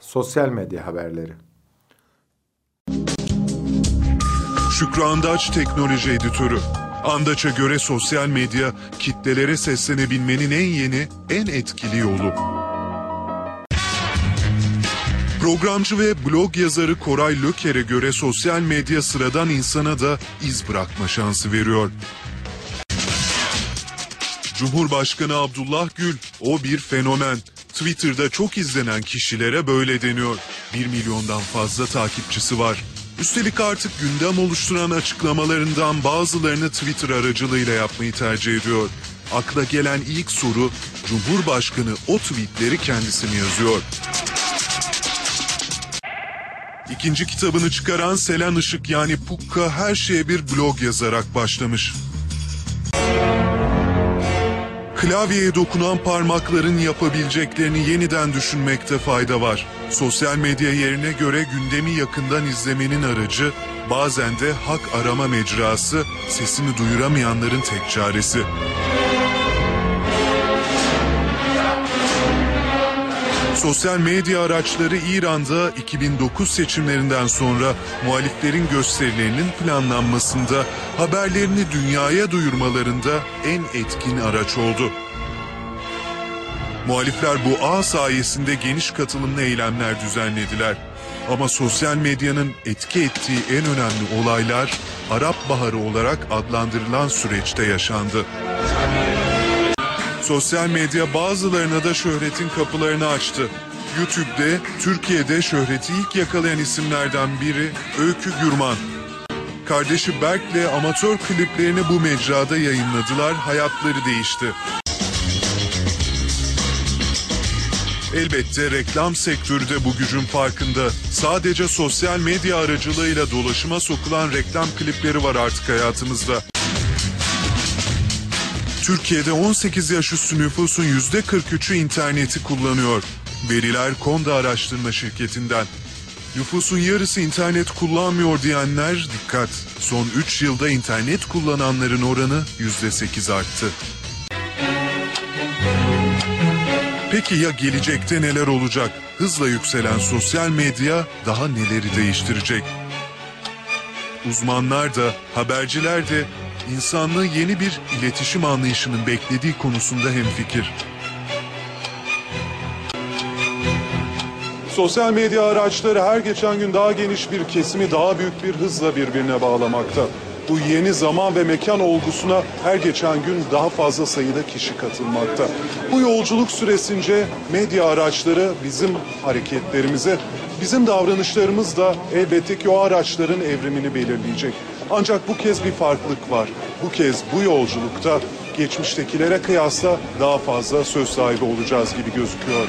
Sosyal medya haberleri. Şükrü Andaç Teknoloji Editörü. Andaç'a göre sosyal medya kitlelere seslenebilmenin en yeni, en etkili yolu. Programcı ve blog yazarı Koray Löker'e göre sosyal medya sıradan insana da iz bırakma şansı veriyor. Cumhurbaşkanı Abdullah Gül, o bir fenomen. Twitter'da çok izlenen kişilere böyle deniyor. 1 milyondan fazla takipçisi var. Üstelik artık gündem oluşturan açıklamalarından bazılarını Twitter aracılığıyla yapmayı tercih ediyor. Akla gelen ilk soru, Cumhurbaşkanı o tweetleri kendisi mi yazıyor? İkinci kitabını çıkaran Selen Işık yani Pukka her şeye bir blog yazarak başlamış. Klavyeye dokunan parmakların yapabileceklerini yeniden düşünmekte fayda var. Sosyal medya yerine göre gündemi yakından izlemenin aracı, bazen de hak arama mecrası, sesini duyuramayanların tek çaresi. Sosyal medya araçları İran'da 2009 seçimlerinden sonra muhaliflerin gösterilerinin planlanmasında, haberlerini dünyaya duyurmalarında en etkin araç oldu. Muhalifler bu ağ sayesinde geniş katılımlı eylemler düzenlediler. Ama sosyal medyanın etki ettiği en önemli olaylar Arap Baharı olarak adlandırılan süreçte yaşandı. Sosyal medya bazılarına da şöhretin kapılarını açtı. YouTube'de Türkiye'de şöhreti ilk yakalayan isimlerden biri Öykü Gürman. Kardeşi Berk'le amatör kliplerini bu mecrada yayınladılar, hayatları değişti. Elbette reklam sektörü de bu gücün farkında. Sadece sosyal medya aracılığıyla dolaşıma sokulan reklam klipleri var artık hayatımızda. Türkiye'de 18 yaş üstü nüfusun %43'ü interneti kullanıyor. Veriler Konda Araştırma Şirketi'nden. Nüfusun yarısı internet kullanmıyor diyenler dikkat. Son 3 yılda internet kullananların oranı %8 arttı. Peki ya gelecekte neler olacak? Hızla yükselen sosyal medya daha neleri değiştirecek? Uzmanlar da, haberciler de insanlığı yeni bir iletişim anlayışının beklediği konusunda hemfikir. Sosyal medya araçları her geçen gün daha geniş bir kesimi daha büyük bir hızla birbirine bağlamakta. Bu yeni zaman ve mekan olgusuna her geçen gün daha fazla sayıda kişi katılmakta. Bu yolculuk süresince medya araçları bizim hareketlerimize, bizim davranışlarımız da elbette ki o araçların evrimini belirleyecek. Ancak bu kez bir farklılık var. Bu kez bu yolculukta geçmiştekilere kıyasla daha fazla söz sahibi olacağız gibi gözüküyor.